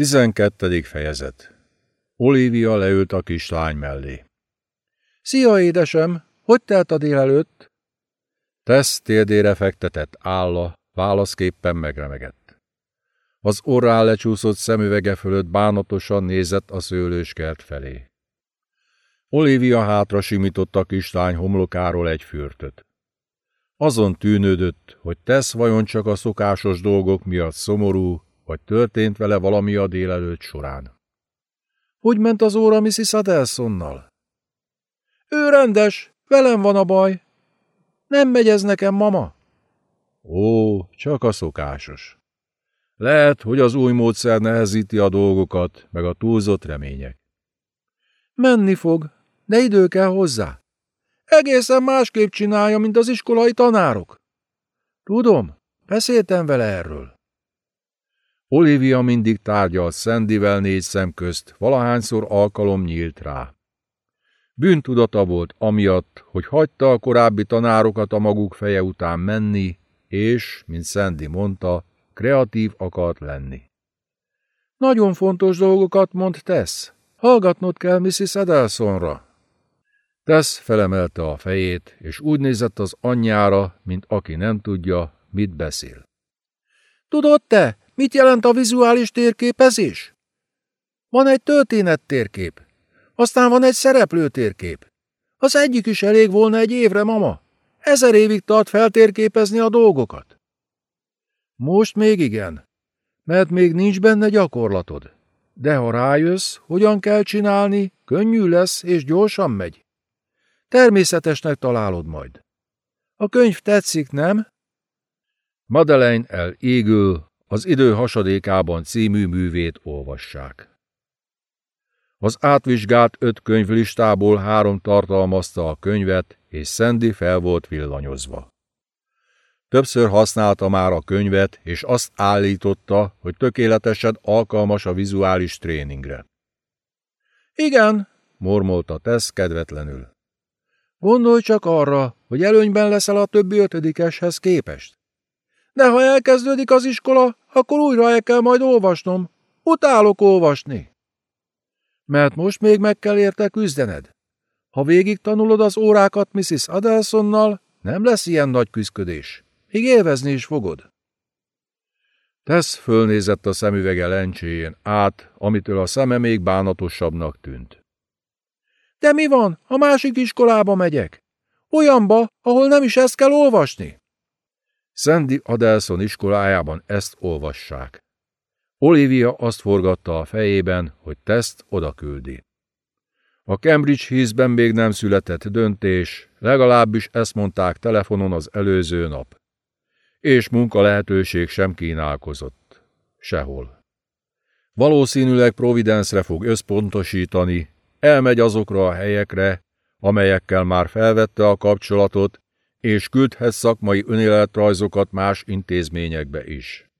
Tizenkettedik fejezet Olivia leült a kislány mellé. Szia, édesem! Hogy telt a délelőtt? Tesz térdére fektetett álla, válaszképpen megremegett. Az orrá lecsúszott szemüvege fölött bánatosan nézett a szőlőskert felé. Olivia hátra simította a kislány homlokáról egy fürtöt. Azon tűnődött, hogy tesz vajon csak a szokásos dolgok miatt szomorú, vagy történt vele valami a délelőtt során. Hogy ment az óra Mrs. Adelsonnal? Ő rendes, velem van a baj. Nem megy ez nekem, mama? Ó, csak a szokásos. Lehet, hogy az új módszer nehezíti a dolgokat, meg a túlzott remények. Menni fog, de idő kell hozzá. Egészen másképp csinálja, mint az iskolai tanárok. Tudom, beszéltem vele erről. Olivia mindig tárgyalt Szendivel négy szem közt, valahányszor alkalom nyílt rá. Bűntudata volt amiatt, hogy hagyta a korábbi tanárokat a maguk feje után menni, és, mint Szendi mondta, kreatív akart lenni. Nagyon fontos dolgokat mond Tess. Hallgatnod kell Mrs. Adelsonra. Tess felemelte a fejét, és úgy nézett az anyjára, mint aki nem tudja, mit beszél. Tudod te, Mit jelent a vizuális térképezés? Van egy történet térkép, aztán van egy szereplő térkép. Az egyik is elég volna egy évre, mama. Ezer évig tart feltérképezni a dolgokat. Most még igen, mert még nincs benne gyakorlatod. De ha rájössz, hogyan kell csinálni, könnyű lesz és gyorsan megy. Természetesnek találod majd. A könyv tetszik, nem? Madeleine elégül, az idő hasadékában című művét olvassák. Az átvizsgált öt könyvlistából három tartalmazta a könyvet, és Sandy fel volt villanyozva. Többször használta már a könyvet, és azt állította, hogy tökéletesen alkalmas a vizuális tréningre. Igen, mormolta Tess kedvetlenül. Gondolj csak arra, hogy előnyben leszel a többi ötödikeshez képest. De ha elkezdődik az iskola, akkor újra el kell majd olvasnom. Utálok olvasni. Mert most még meg kell érte küzdened. Ha végig tanulod az órákat Mrs. Adelsonnal, nem lesz ilyen nagy küzdködés. Még élvezni is fogod. Tess fölnézett a szemüvege lencséjén át, amitől a szeme még bánatosabbnak tűnt. De mi van, ha másik iskolába megyek? Olyanba, ahol nem is ezt kell olvasni? Sandy Adelson iskolájában ezt olvassák. Olivia azt forgatta a fejében, hogy teszt oda küldi. A Cambridge hízben még nem született döntés, legalábbis ezt mondták telefonon az előző nap. És munka lehetőség sem kínálkozott. Sehol. Valószínűleg Providence-re fog összpontosítani, elmegy azokra a helyekre, amelyekkel már felvette a kapcsolatot, és küldhet szakmai önéletrajzokat más intézményekbe is.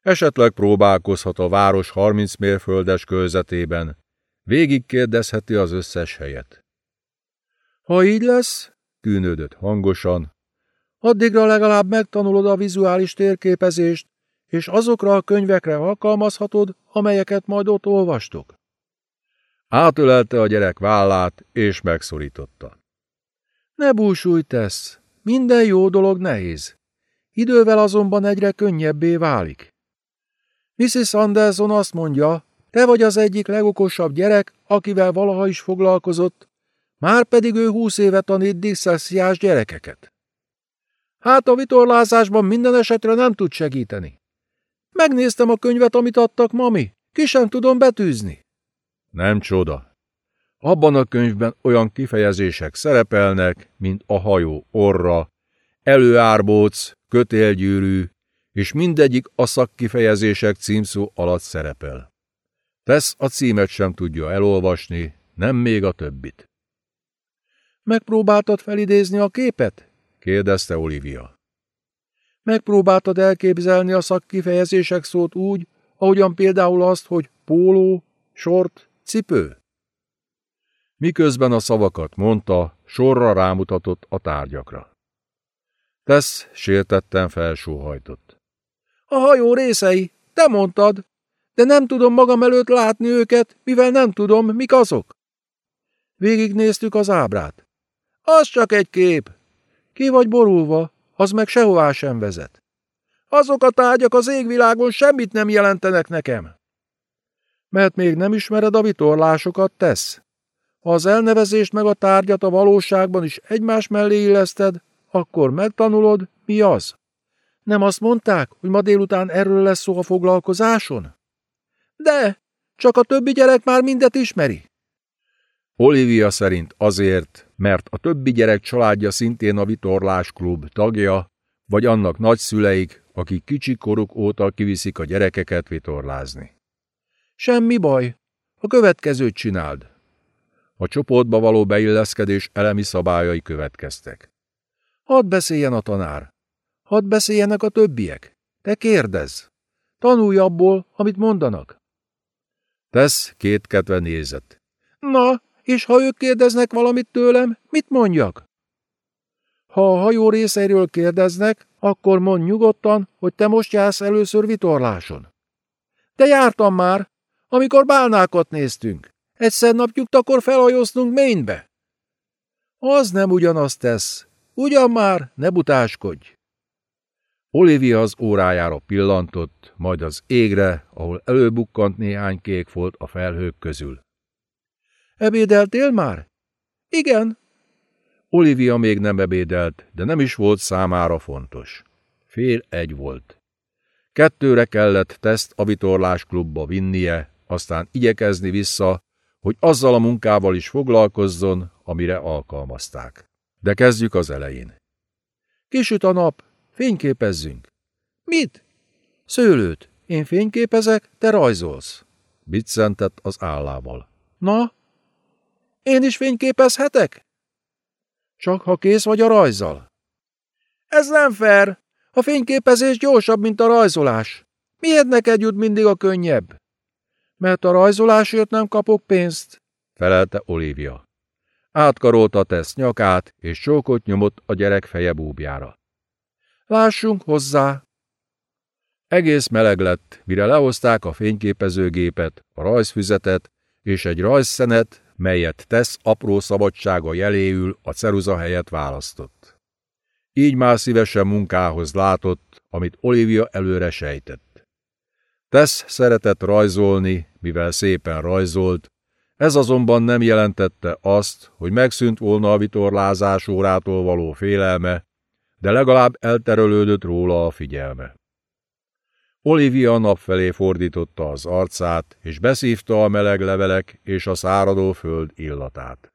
Esetleg próbálkozhat a város 30 mérföldes körzetében, végigkérdezheti az összes helyet. Ha így lesz, tűnődött hangosan, addigra legalább megtanulod a vizuális térképezést, és azokra a könyvekre alkalmazhatod, amelyeket majd ott olvastok. Átölelte a gyerek vállát, és megszorította. Ne búsulj tesz, minden jó dolog nehéz. Idővel azonban egyre könnyebbé válik. Mrs. Anderson azt mondja, te vagy az egyik legokosabb gyerek, akivel valaha is foglalkozott, már pedig ő húsz éve tanít diszlexiás gyerekeket. Hát a vitorlázásban minden esetre nem tud segíteni. Megnéztem a könyvet, amit adtak, mami, ki sem tudom betűzni. Nem csoda, abban a könyvben olyan kifejezések szerepelnek, mint a hajó orra, előárbóc, kötélgyűrű, és mindegyik a szakkifejezések címszó alatt szerepel. Tesz a címet sem tudja elolvasni, nem még a többit. Megpróbáltad felidézni a képet? kérdezte Olivia. Megpróbáltad elképzelni a szakkifejezések szót úgy, ahogyan például azt, hogy póló, sort, cipő? Miközben a szavakat mondta, sorra rámutatott a tárgyakra. Tesz sértetten felsóhajtott. A hajó részei, te mondtad. de nem tudom magam előtt látni őket, mivel nem tudom, mik azok. Végignéztük az ábrát. Az csak egy kép. Ki vagy borulva, az meg sehová sem vezet. Azok a tárgyak az égvilágon semmit nem jelentenek nekem. Mert még nem ismered a vitorlásokat, tesz. Ha az elnevezést meg a tárgyat a valóságban is egymás mellé illeszted, akkor megtanulod, mi az. Nem azt mondták, hogy ma délután erről lesz szó a foglalkozáson? De, csak a többi gyerek már mindet ismeri. Olivia szerint azért, mert a többi gyerek családja szintén a Vitorlás Klub tagja, vagy annak nagyszüleik, akik kicsi koruk óta kiviszik a gyerekeket vitorlázni. Semmi baj, a következőt csináld. A csoportba való beilleszkedés elemi szabályai következtek. Hadd beszéljen a tanár. Hadd beszéljenek a többiek. Te kérdezz. Tanulj abból, amit mondanak. Tesz kétkedve nézett. Na, és ha ők kérdeznek valamit tőlem, mit mondjak? Ha a hajó részeiről kérdeznek, akkor mondd nyugodtan, hogy te most jársz először vitorláson. De jártam már, amikor bálnákat néztünk. Egyszer napnyugtakor felhajóztunk Mainbe. Az nem ugyanazt tesz. Ugyan már, ne butáskodj. Olivia az órájára pillantott, majd az égre, ahol előbukkant néhány kék volt a felhők közül. Ebédeltél már? Igen. Olivia még nem ebédelt, de nem is volt számára fontos. Fél egy volt. Kettőre kellett teszt a vitorlás klubba vinnie, aztán igyekezni vissza, hogy azzal a munkával is foglalkozzon, amire alkalmazták. De kezdjük az elején. Kisüt a nap, fényképezzünk. Mit? Szőlőt. Én fényképezek, te rajzolsz. Biccentett az állával. Na, én is fényképezhetek? Csak ha kész vagy a rajzal. Ez nem fair. A fényképezés gyorsabb, mint a rajzolás. Miért neked jut mindig a könnyebb? Mert a rajzolásért nem kapok pénzt, felelte Olivia. Átkarolta tesz nyakát, és csókot nyomott a gyerek feje búbjára. Lássunk hozzá! Egész meleg lett, mire lehozták a fényképezőgépet, a rajzfüzetet és egy rajzszenet, melyet tesz apró szabadsága jeléül a ceruza helyet választott. Így már szívesen munkához látott, amit Olivia előre sejtett. Tesz szeretett rajzolni, mivel szépen rajzolt, ez azonban nem jelentette azt, hogy megszűnt volna a vitorlázás órától való félelme, de legalább elterelődött róla a figyelme. Olivia nap felé fordította az arcát, és beszívta a meleg levelek és a száradó föld illatát.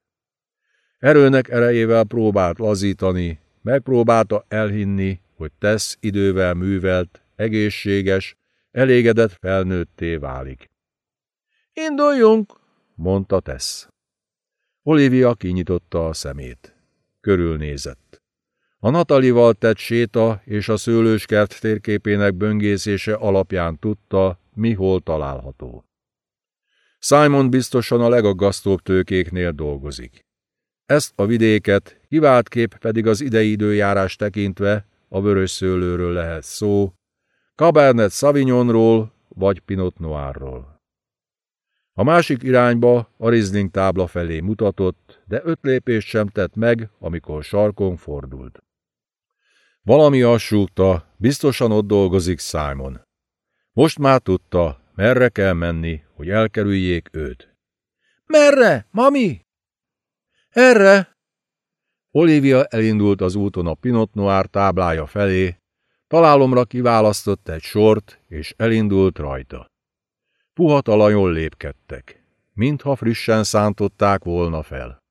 Erőnek erejével próbált lazítani, megpróbálta elhinni, hogy tesz idővel művelt, egészséges, elégedett felnőtté válik. Induljunk, mondta Tess. Olivia kinyitotta a szemét. Körülnézett. A Natalival tett séta és a szőlőskert térképének böngészése alapján tudta, mi hol található. Simon biztosan a legaggasztóbb tőkéknél dolgozik. Ezt a vidéket, kivált kép pedig az idei időjárás tekintve a vörös szőlőről lehet szó, Cabernet Sauvignonról vagy Pinot Noirról. A másik irányba a Riesling tábla felé mutatott, de öt lépést sem tett meg, amikor sarkon fordult. Valami assúgta, biztosan ott dolgozik Simon. Most már tudta, merre kell menni, hogy elkerüljék őt. Merre, mami? Erre! Olivia elindult az úton a Pinot Noir táblája felé, találomra kiválasztott egy sort, és elindult rajta. Puha talajon lépkedtek, mintha frissen szántották volna fel.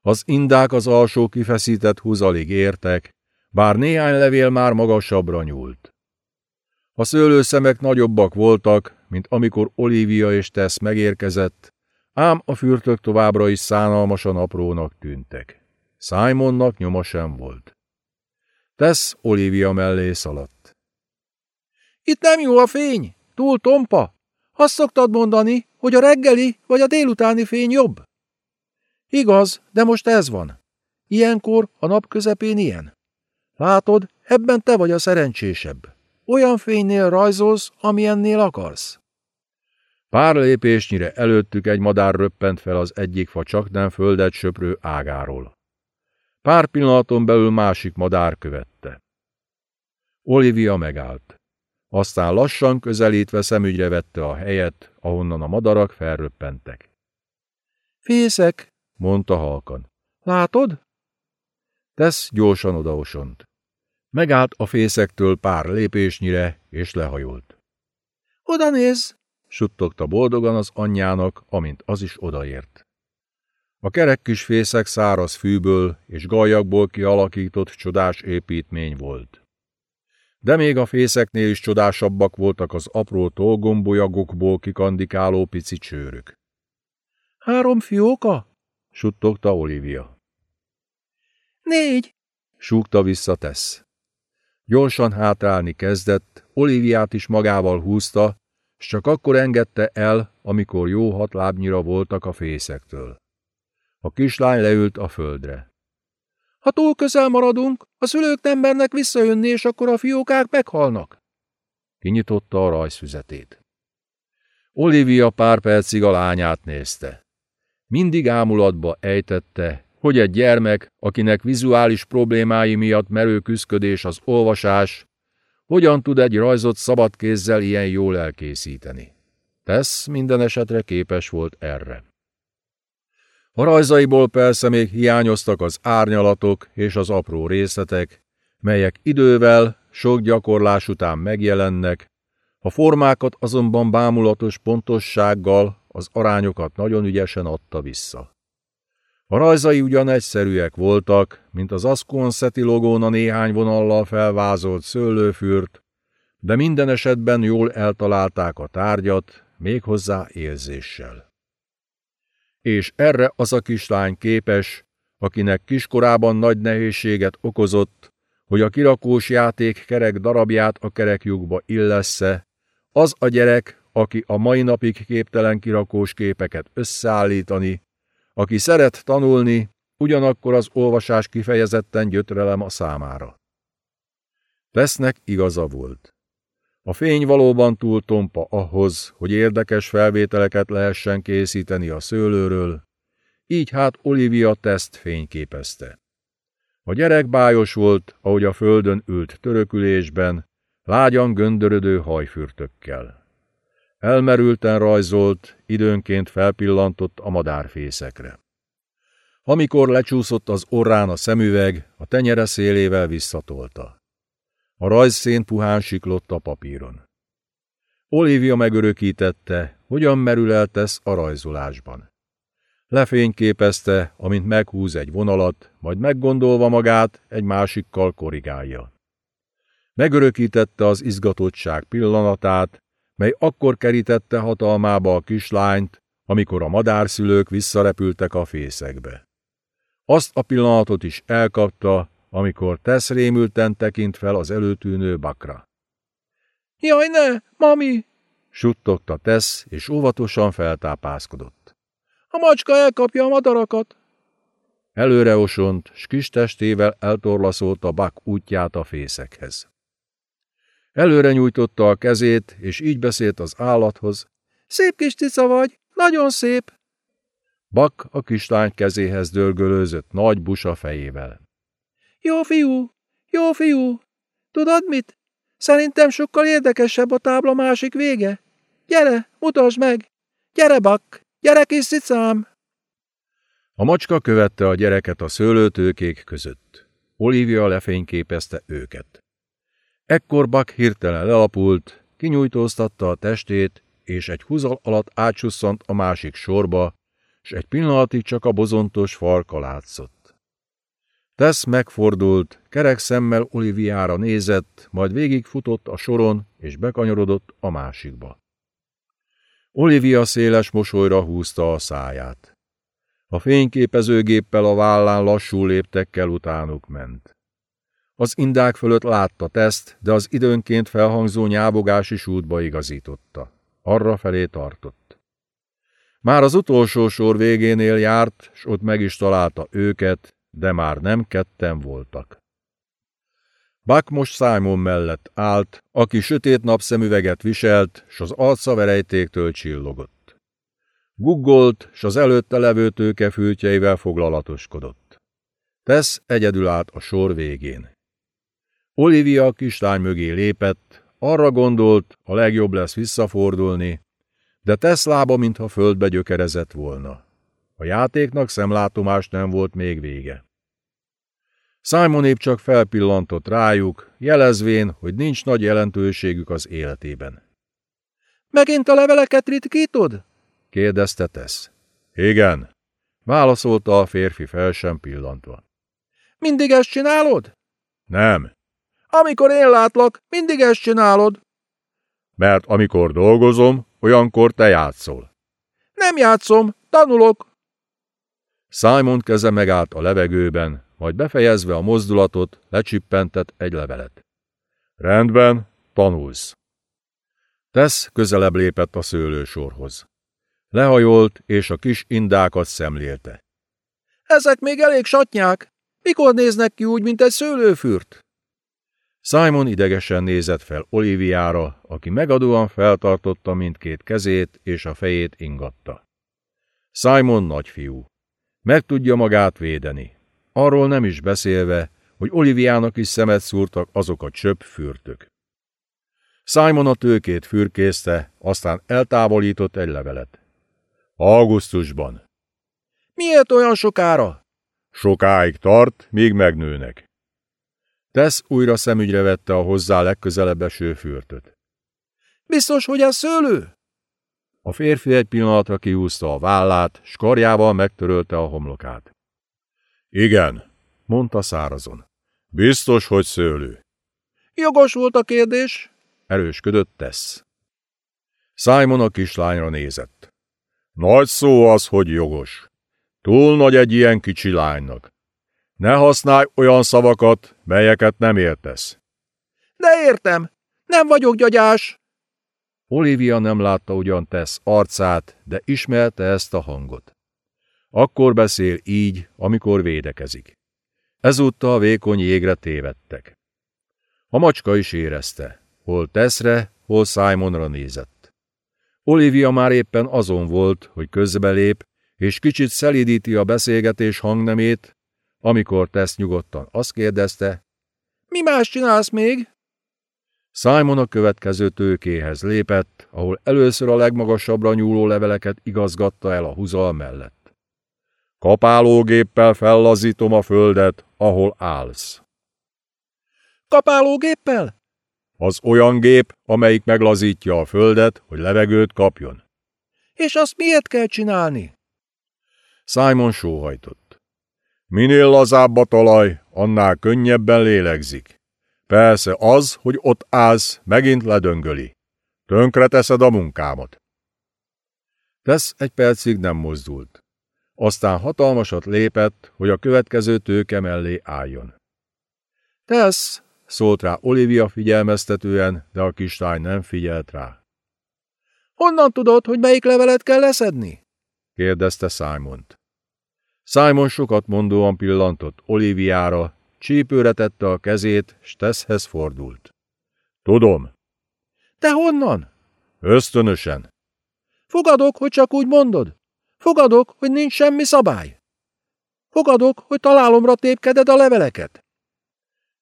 Az indák az alsó kifeszített húzalig értek, bár néhány levél már magasabbra nyúlt. A szőlőszemek nagyobbak voltak, mint amikor Olivia és Tess megérkezett, ám a fürtök továbbra is szánalmasan aprónak tűntek. Simonnak nyoma sem volt. Tess Olivia mellé szaladt. Itt nem jó a fény, túl tompa. Azt szoktad mondani, hogy a reggeli vagy a délutáni fény jobb? Igaz, de most ez van. Ilyenkor a nap közepén ilyen. Látod, ebben te vagy a szerencsésebb. Olyan fénynél rajzolsz, amilyennél akarsz. Pár lépésnyire előttük egy madár röppent fel az egyik fa csak nem földet söprő ágáról. Pár pillanaton belül másik madár követte. Olivia megállt. Aztán lassan közelítve szemügyre vette a helyet, ahonnan a madarak felröppentek. Fészek, mondta halkan. Látod? Tesz gyorsan odaosont. Megállt a fészektől pár lépésnyire, és lehajolt. Oda néz! suttogta boldogan az anyjának, amint az is odaért. A kerek kis fészek száraz fűből és gajakból kialakított csodás építmény volt. De még a fészeknél is csodásabbak voltak az apró tolgombolyagokból kikandikáló pici csőrök. Három fióka? suttogta Olivia. Négy, súgta vissza Tess. Gyorsan hátrálni kezdett, Oliviát is magával húzta, s csak akkor engedte el, amikor jó hat lábnyira voltak a fészektől. A kislány leült a földre. Ha túl közel maradunk, a szülők nem mernek visszajönni, és akkor a fiókák meghalnak. Kinyitotta a rajzfüzetét. Olivia pár percig a lányát nézte. Mindig ámulatba ejtette, hogy egy gyermek, akinek vizuális problémái miatt merő küszködés az olvasás, hogyan tud egy rajzot szabad kézzel ilyen jól elkészíteni. Tesz minden esetre képes volt erre. A rajzaiból persze még hiányoztak az árnyalatok és az apró részletek, melyek idővel, sok gyakorlás után megjelennek, a formákat azonban bámulatos pontossággal, az arányokat nagyon ügyesen adta vissza. A rajzai ugyan egyszerűek voltak, mint az Asconseti logón a néhány vonallal felvázolt szőlőfürt, de minden esetben jól eltalálták a tárgyat, méghozzá érzéssel. És erre az a kislány képes, akinek kiskorában nagy nehézséget okozott, hogy a kirakós játék kerek darabját a kerekjukba illessze, az a gyerek, aki a mai napig képtelen kirakós képeket összeállítani, aki szeret tanulni, ugyanakkor az olvasás kifejezetten gyötrelem a számára. Tesznek igaza volt. A fény valóban túl tompa ahhoz, hogy érdekes felvételeket lehessen készíteni a szőlőről, így hát Olivia teszt fényképezte. A gyerek bájos volt, ahogy a földön ült törökülésben, lágyan göndörödő hajfürtökkel. Elmerülten rajzolt, időnként felpillantott a madárfészekre. Amikor lecsúszott az orrán a szemüveg, a tenyere szélével visszatolta. A rajzszén puhán siklott a papíron. Olivia megörökítette, hogyan merül el tesz a rajzolásban. Lefényképezte, amint meghúz egy vonalat, majd meggondolva magát, egy másikkal korrigálja. Megörökítette az izgatottság pillanatát, mely akkor kerítette hatalmába a kislányt, amikor a madárszülők visszarepültek a fészekbe. Azt a pillanatot is elkapta, amikor Tesz rémülten tekint fel az előtűnő bakra. Jaj, ne, mami! suttogta Tesz, és óvatosan feltápászkodott. A macska elkapja a madarakat! Előre osont, s kis testével eltorlaszolta Bak útját a fészekhez. Előre nyújtotta a kezét, és így beszélt az állathoz. Szép kis tica vagy, nagyon szép. Bak a kislány kezéhez dörgölőzött nagy busa fejével. Jó fiú, jó fiú. Tudod mit? Szerintem sokkal érdekesebb a tábla másik vége. Gyere, mutasd meg! Gyere, Bak! Gyere, kis cicám! A macska követte a gyereket a szőlőtőkék között. Olivia lefényképezte őket. Ekkor Bak hirtelen lelapult, kinyújtóztatta a testét, és egy húzal alatt átsusszant a másik sorba, s egy pillanatig csak a bozontos farka látszott. Tesz megfordult, kerek szemmel Oliviára nézett, majd végigfutott a soron, és bekanyarodott a másikba. Olivia széles mosolyra húzta a száját. A fényképezőgéppel a vállán lassú léptekkel utánuk ment. Az indák fölött látta teszt, de az időnként felhangzó nyábogás is útba igazította. Arra felé tartott. Már az utolsó sor végénél járt, s ott meg is találta őket, de már nem ketten voltak. Buck most Simon mellett állt, aki sötét napszemüveget viselt, s az arca verejtéktől csillogott. Guggolt, s az előtte levő tőkefültjeivel foglalatoskodott. Tesz egyedül állt a sor végén. Olivia a kislány mögé lépett, arra gondolt, a legjobb lesz visszafordulni, de Tesz lába, mintha földbe gyökerezett volna. A játéknak szemlátomás nem volt még vége. Simon épp csak felpillantott rájuk, jelezvén, hogy nincs nagy jelentőségük az életében. – Megint a leveleket ritkítod? – kérdezte Tesz. – Igen – válaszolta a férfi fel sem pillantva. – Mindig ezt csinálod? – Nem. – Amikor én látlak, mindig ezt csinálod. – Mert amikor dolgozom, olyankor te játszol. – Nem játszom, tanulok. Simon keze megállt a levegőben, majd befejezve a mozdulatot, lecsippentett egy levelet. Rendben, tanulsz. Tesz közelebb lépett a szőlősorhoz. Lehajolt, és a kis indákat szemlélte. Ezek még elég satnyák. Mikor néznek ki úgy, mint egy szőlőfürt? Simon idegesen nézett fel Oliviára, aki megadóan feltartotta mindkét kezét, és a fejét ingatta. Simon nagyfiú. Meg tudja magát védeni. Arról nem is beszélve, hogy Oliviának is szemet szúrtak azok a csöpp fürtök. Simon a tőkét fürkészte, aztán eltávolított egy levelet. Augusztusban. Miért olyan sokára? Sokáig tart, míg megnőnek. Tesz újra szemügyre vette a hozzá legközelebb eső fürtöt. Biztos, hogy ez szőlő? A férfi egy pillanatra kiúzta a vállát, s karjával megtörölte a homlokát. Igen, mondta szárazon. Biztos, hogy szőlő. Jogos volt a kérdés, erősködött tesz. Simon a kislányra nézett. Nagy szó az, hogy jogos. Túl nagy egy ilyen kicsi lánynak. Ne használj olyan szavakat, melyeket nem értesz. De értem, nem vagyok gyagyás. Olivia nem látta ugyan tesz arcát, de ismerte ezt a hangot. Akkor beszél így, amikor védekezik. Ezúttal vékony jégre tévedtek. A macska is érezte, hol Teszre, hol Simonra nézett. Olivia már éppen azon volt, hogy közbelép, és kicsit szelidíti a beszélgetés hangnemét, amikor Tesz nyugodtan azt kérdezte, Mi más csinálsz még? Simon a következő tőkéhez lépett, ahol először a legmagasabbra nyúló leveleket igazgatta el a huzal mellett. Kapálógéppel fellazítom a földet, ahol állsz. Kapálógéppel? Az olyan gép, amelyik meglazítja a földet, hogy levegőt kapjon. És azt miért kell csinálni? Simon sóhajtott. Minél lazább a talaj, annál könnyebben lélegzik. Persze az, hogy ott állsz, megint ledöngöli. Tönkreteszed a munkámat. Tesz egy percig nem mozdult. Aztán hatalmasat lépett, hogy a következő tőke mellé álljon. Tesz, szólt rá Olivia figyelmeztetően, de a kislány nem figyelt rá. Honnan tudod, hogy melyik levelet kell leszedni? kérdezte Simont. Simon sokat mondóan pillantott Oliviára, csípőre tette a kezét, s Teszhez fordult. Tudom. Te honnan? Ösztönösen. Fogadok, hogy csak úgy mondod. Fogadok, hogy nincs semmi szabály. Fogadok, hogy találomra tépkeded a leveleket.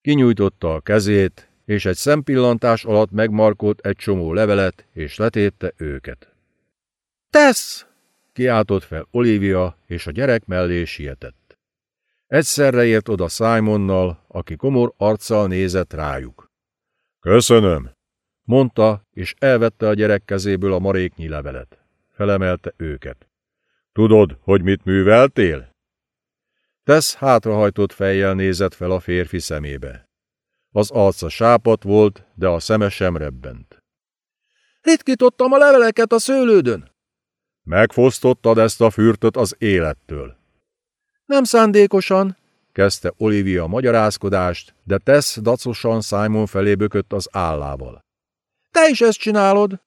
Kinyújtotta a kezét, és egy szempillantás alatt megmarkolt egy csomó levelet, és letépte őket. Tesz! kiáltott fel Olivia, és a gyerek mellé sietett. Egyszerre ért oda Simonnal, aki komor arccal nézett rájuk. Köszönöm, mondta, és elvette a gyerek kezéből a maréknyi levelet. Felemelte őket. Tudod, hogy mit műveltél? Tesz hátrahajtott fejjel nézett fel a férfi szemébe. Az arca sápat volt, de a szeme sem rebbent. Ritkítottam a leveleket a szőlődön. Megfosztottad ezt a fürtöt az élettől. Nem szándékosan, kezdte Olivia a magyarázkodást, de Tess dacosan Simon felé bökött az állával. Te is ezt csinálod.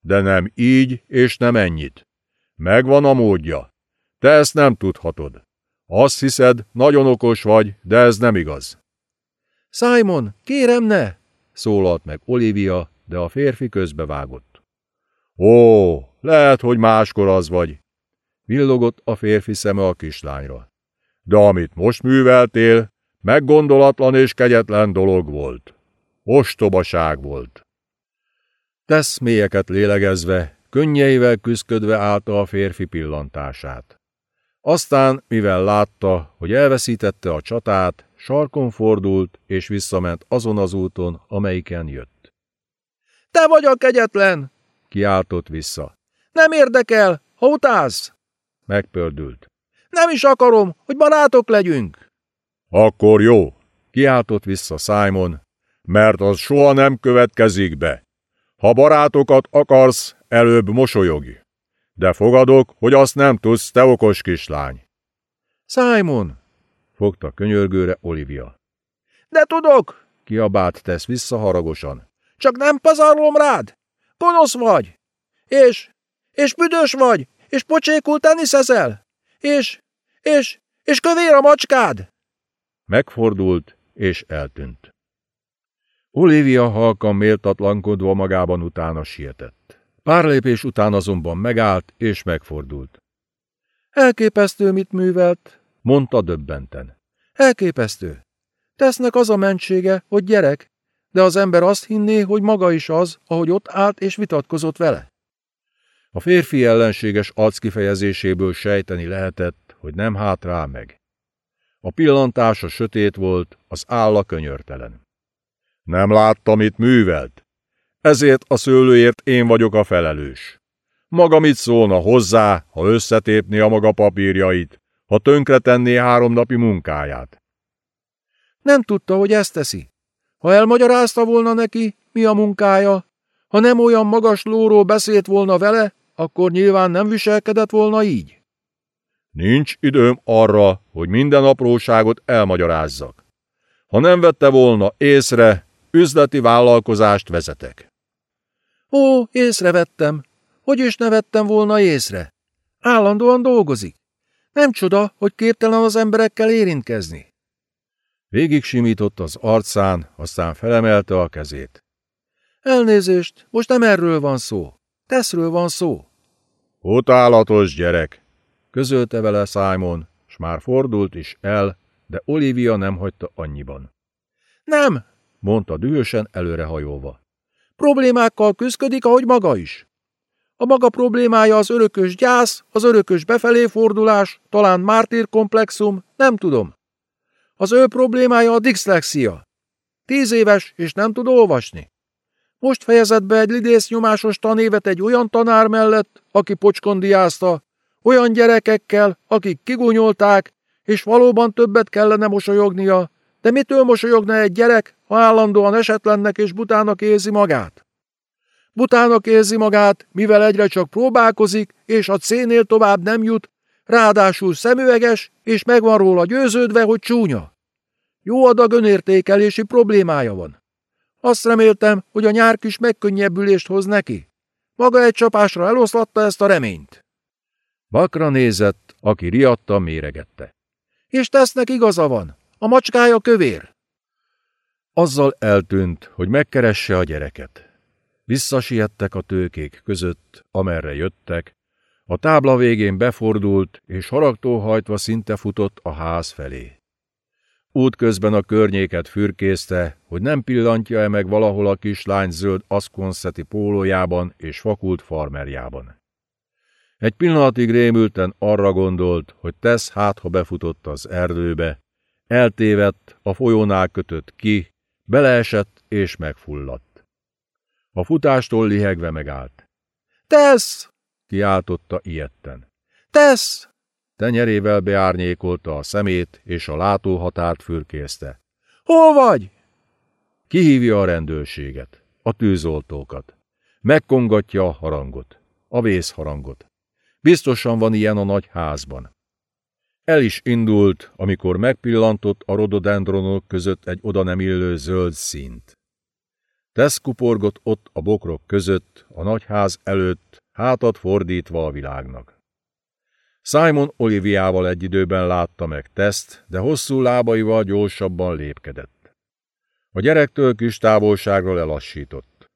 De nem így, és nem ennyit. Megvan a módja. Te ezt nem tudhatod. Azt hiszed, nagyon okos vagy, de ez nem igaz. Simon, kérem ne! szólalt meg Olivia, de a férfi közbevágott. Ó, lehet, hogy máskor az vagy, villogott a férfi szeme a kislányra. De amit most műveltél, meggondolatlan és kegyetlen dolog volt. Ostobaság volt. Tesz mélyeket lélegezve, könnyeivel küszködve állta a férfi pillantását. Aztán, mivel látta, hogy elveszítette a csatát, sarkon fordult, és visszament azon az úton, amelyiken jött. Te vagy a kegyetlen! kiáltott vissza. Nem érdekel, ha utálsz! Megpördült. Nem is akarom, hogy barátok legyünk. Akkor jó, kiáltott vissza Simon, mert az soha nem következik be. Ha barátokat akarsz, előbb mosolyogj. De fogadok, hogy azt nem tudsz, te okos kislány. Simon, fogta könyörgőre Olivia. De tudok, kiabált tesz vissza haragosan. Csak nem pazarlom rád. Gonosz vagy. És, és büdös vagy, és pocsékul teniszezel. És, és, és kövér a macskád. Megfordult, és eltűnt. Olivia halkan méltatlankodva magában utána sietett. Pár lépés után azonban megállt és megfordult. Elképesztő, mit művelt, mondta döbbenten. Elképesztő. Tesznek az a mentsége, hogy gyerek, de az ember azt hinné, hogy maga is az, ahogy ott állt és vitatkozott vele. A férfi ellenséges arckifejezéséből sejteni lehetett, hogy nem hátrál meg. A pillantása sötét volt, az álla könyörtelen. Nem láttam, mit művelt. Ezért a szőlőért én vagyok a felelős. Maga mit szólna hozzá, ha összetépni a maga papírjait, ha tönkretenné három napi munkáját? Nem tudta, hogy ezt teszi. Ha elmagyarázta volna neki, mi a munkája, ha nem olyan magas lóról beszélt volna vele, akkor nyilván nem viselkedett volna így. Nincs időm arra, hogy minden apróságot elmagyarázzak. Ha nem vette volna észre, üzleti vállalkozást vezetek. Ó, észrevettem. Hogy is ne vettem volna észre? Állandóan dolgozik. Nem csoda, hogy képtelen az emberekkel érintkezni. Végig simított az arcán, aztán felemelte a kezét. Elnézést, most nem erről van szó. Teszről van szó. Utálatos gyerek, közölte vele Simon, s már fordult is el, de Olivia nem hagyta annyiban. Nem, mondta dühösen előrehajolva. Problémákkal küzdik, ahogy maga is. A maga problémája az örökös gyász, az örökös befelé fordulás, talán mártírkomplexum, nem tudom. Az ő problémája a diszlexia. Tíz éves, és nem tud olvasni. Most fejezett be egy lidész nyomásos tanévet egy olyan tanár mellett, aki pocskondiázta, olyan gyerekekkel, akik kigúnyolták, és valóban többet kellene mosolyognia, de mitől mosolyogna egy gyerek, ha állandóan esetlennek és butának érzi magát? Butának érzi magát, mivel egyre csak próbálkozik, és a cénél tovább nem jut, ráadásul szemüveges, és megvan róla győződve, hogy csúnya. Jó adag önértékelési problémája van. Azt reméltem, hogy a nyár kis megkönnyebbülést hoz neki. Maga egy csapásra eloszlatta ezt a reményt. Bakra nézett, aki riadta méregette. És tesznek igaza van. A macskája kövér. Azzal eltűnt, hogy megkeresse a gyereket. Visszasiettek a tőkék között, amerre jöttek, a tábla végén befordult, és haragtól hajtva szinte futott a ház felé. Útközben a környéket fürkészte, hogy nem pillantja-e meg valahol a kislány zöld aszkonszeti pólójában és fakult farmerjában. Egy pillanatig rémülten arra gondolt, hogy tesz hát, ha befutott az erdőbe, eltévedt, a folyónál kötött ki, beleesett és megfulladt. A futástól lihegve megállt. Tesz! kiáltotta ilyetten. Tesz! Tenyerével beárnyékolta a szemét, és a látóhatárt fürkészte. Hol vagy? Kihívja a rendőrséget, a tűzoltókat. Megkongatja a harangot, a vészharangot. Biztosan van ilyen a nagy házban. El is indult, amikor megpillantott a rododendronok között egy oda nem illő zöld színt. Tesz kuporgott ott a bokrok között, a nagyház előtt, hátat fordítva a világnak. Simon Oliviával egy időben látta meg Teszt, de hosszú lábaival gyorsabban lépkedett. A gyerektől kis távolságról elassított.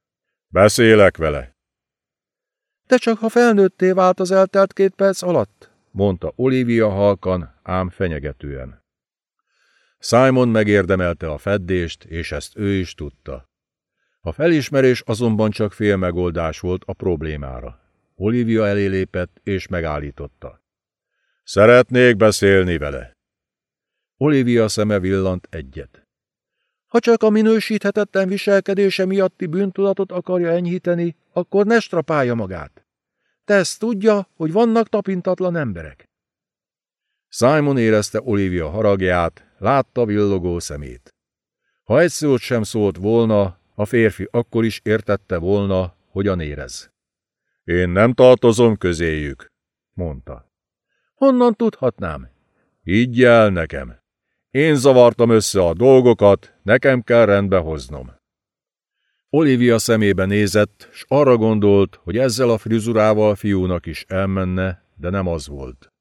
Beszélek vele. De csak ha felnőtté vált az eltelt két perc alatt, mondta Olivia halkan, ám fenyegetően. Simon megérdemelte a feddést, és ezt ő is tudta. A felismerés azonban csak fél megoldás volt a problémára. Olivia elé lépett és megállította. Szeretnék beszélni vele. Olivia szeme villant egyet. Ha csak a minősíthetetlen viselkedése miatti bűntudatot akarja enyhíteni, akkor ne strapálja magát. Tesz tudja, hogy vannak tapintatlan emberek. Simon érezte Olivia haragját, látta villogó szemét. Ha egy szót sem szólt volna, a férfi akkor is értette volna, hogyan érez. Én nem tartozom közéjük, mondta. Honnan tudhatnám? Így el nekem. Én zavartam össze a dolgokat, nekem kell rendbe hoznom. Olivia szemébe nézett, s arra gondolt, hogy ezzel a frizurával fiúnak is elmenne, de nem az volt.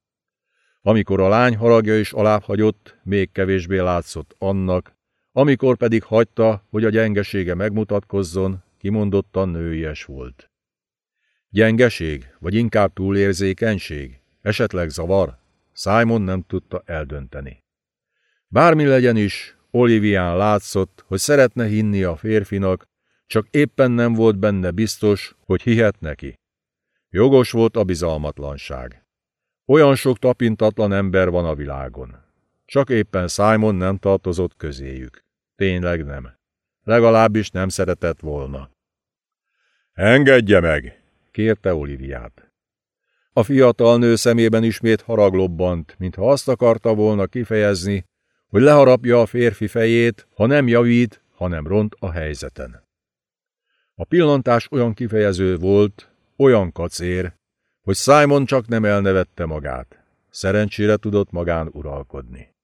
Amikor a lány haragja is alábbhagyott, még kevésbé látszott annak, amikor pedig hagyta, hogy a gyengesége megmutatkozzon, kimondottan nőies volt. Gyengeség, vagy inkább túlérzékenység, esetleg zavar, Simon nem tudta eldönteni. Bármi legyen is, Olivián látszott, hogy szeretne hinni a férfinak, csak éppen nem volt benne biztos, hogy hihet neki. Jogos volt a bizalmatlanság. Olyan sok tapintatlan ember van a világon. Csak éppen Simon nem tartozott közéjük. Tényleg nem. Legalábbis nem szeretett volna. Engedje meg! kérte Oliviát. A fiatal nő szemében ismét harag lobbant, mintha azt akarta volna kifejezni, hogy leharapja a férfi fejét, ha nem javít, hanem ront a helyzeten. A pillantás olyan kifejező volt, olyan kacér, hogy Simon csak nem elnevette magát. Szerencsére tudott magán uralkodni.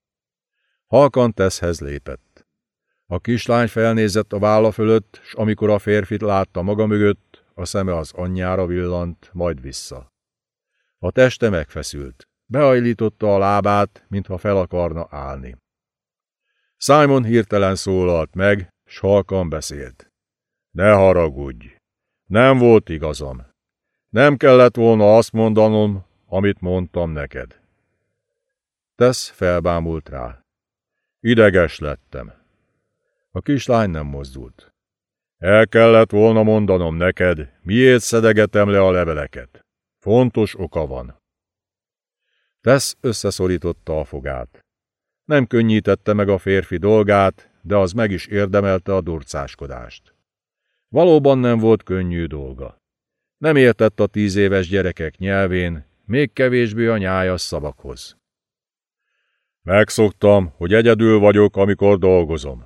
Halkan teszhez lépett. A kislány felnézett a válla fölött, s amikor a férfit látta maga mögött, a szeme az anyjára villant, majd vissza. A teste megfeszült. Beajlította a lábát, mintha fel akarna állni. Simon hirtelen szólalt meg, s halkan beszélt. Ne haragudj! Nem volt igazam. Nem kellett volna azt mondanom, amit mondtam neked. Tesz felbámult rá. Ideges lettem. A kislány nem mozdult. El kellett volna mondanom neked, miért szedegetem le a leveleket. Fontos oka van. Tesz összeszorította a fogát. Nem könnyítette meg a férfi dolgát, de az meg is érdemelte a durcáskodást. Valóban nem volt könnyű dolga. Nem értett a tíz éves gyerekek nyelvén, még kevésbé a nyájas szavakhoz. Megszoktam, hogy egyedül vagyok, amikor dolgozom.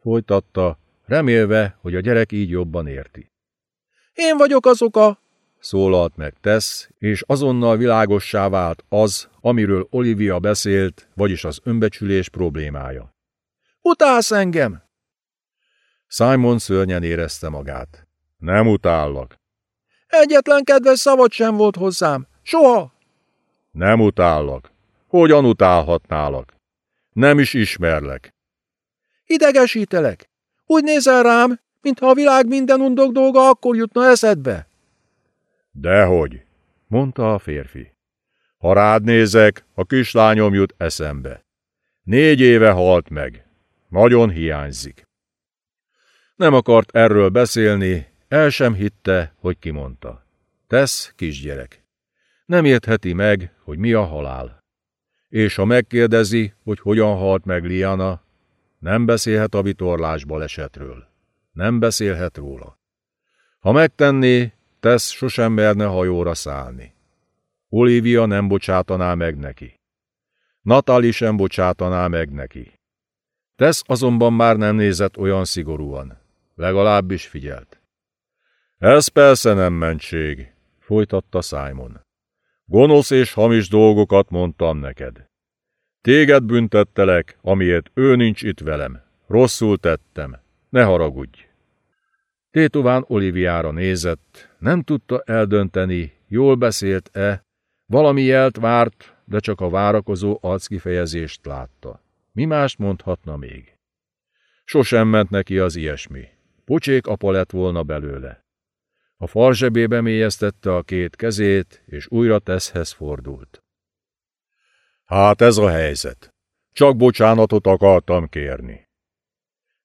Folytatta, remélve, hogy a gyerek így jobban érti. Én vagyok az oka, szólalt meg Tess, és azonnal világossá vált az, amiről Olivia beszélt, vagyis az önbecsülés problémája. Utálsz engem? Simon szörnyen érezte magát. Nem utállak. Egyetlen kedves szavad sem volt hozzám. Soha. Nem utállak. Hogyan utálhatnálak? Nem is ismerlek. Idegesítelek. Úgy nézel rám, mintha a világ minden undok dolga akkor jutna eszedbe. Dehogy, mondta a férfi. Ha rád nézek, a kislányom jut eszembe. Négy éve halt meg. Nagyon hiányzik. Nem akart erről beszélni, el sem hitte, hogy kimondta. Tesz, kisgyerek. Nem értheti meg, hogy mi a halál. És ha megkérdezi, hogy hogyan halt meg Liana, nem beszélhet a vitorlás balesetről. Nem beszélhet róla. Ha megtenné, Tesz sosem merne hajóra szállni. Olivia nem bocsátaná meg neki. Natali sem bocsátaná meg neki. Tesz azonban már nem nézett olyan szigorúan. Legalábbis figyelt. Ez persze nem mentség, folytatta Simon. Gonosz és hamis dolgokat mondtam neked. Téged büntettelek, amiért ő nincs itt velem. Rosszul tettem. Ne haragudj. Tétován Oliviára nézett, nem tudta eldönteni, jól beszélt-e, valami jelt várt, de csak a várakozó arckifejezést látta. Mi mást mondhatna még? Sosem ment neki az ilyesmi. Pocsék apa lett volna belőle. A farzsebébe mélyeztette a két kezét, és újra teszhez fordult. Hát ez a helyzet. Csak bocsánatot akartam kérni.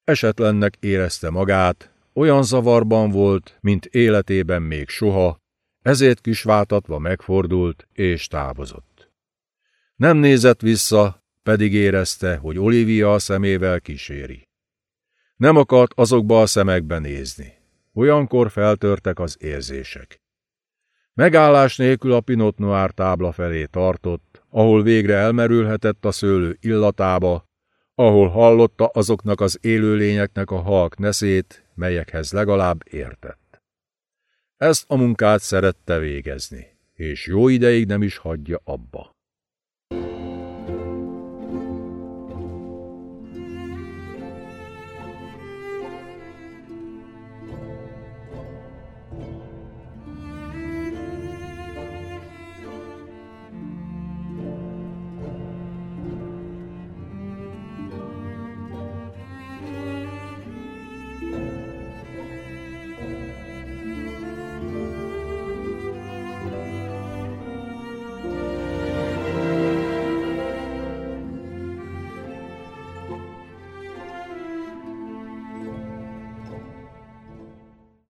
Esetlennek érezte magát, olyan zavarban volt, mint életében még soha, ezért kisváltatva megfordult és távozott. Nem nézett vissza, pedig érezte, hogy Olivia a szemével kíséri. Nem akart azokba a szemekbe nézni. Olyankor feltörtek az érzések. Megállás nélkül a Pinot Noir tábla felé tartott, ahol végre elmerülhetett a szőlő illatába, ahol hallotta azoknak az élőlényeknek a halk neszét, melyekhez legalább értett. Ezt a munkát szerette végezni, és jó ideig nem is hagyja abba.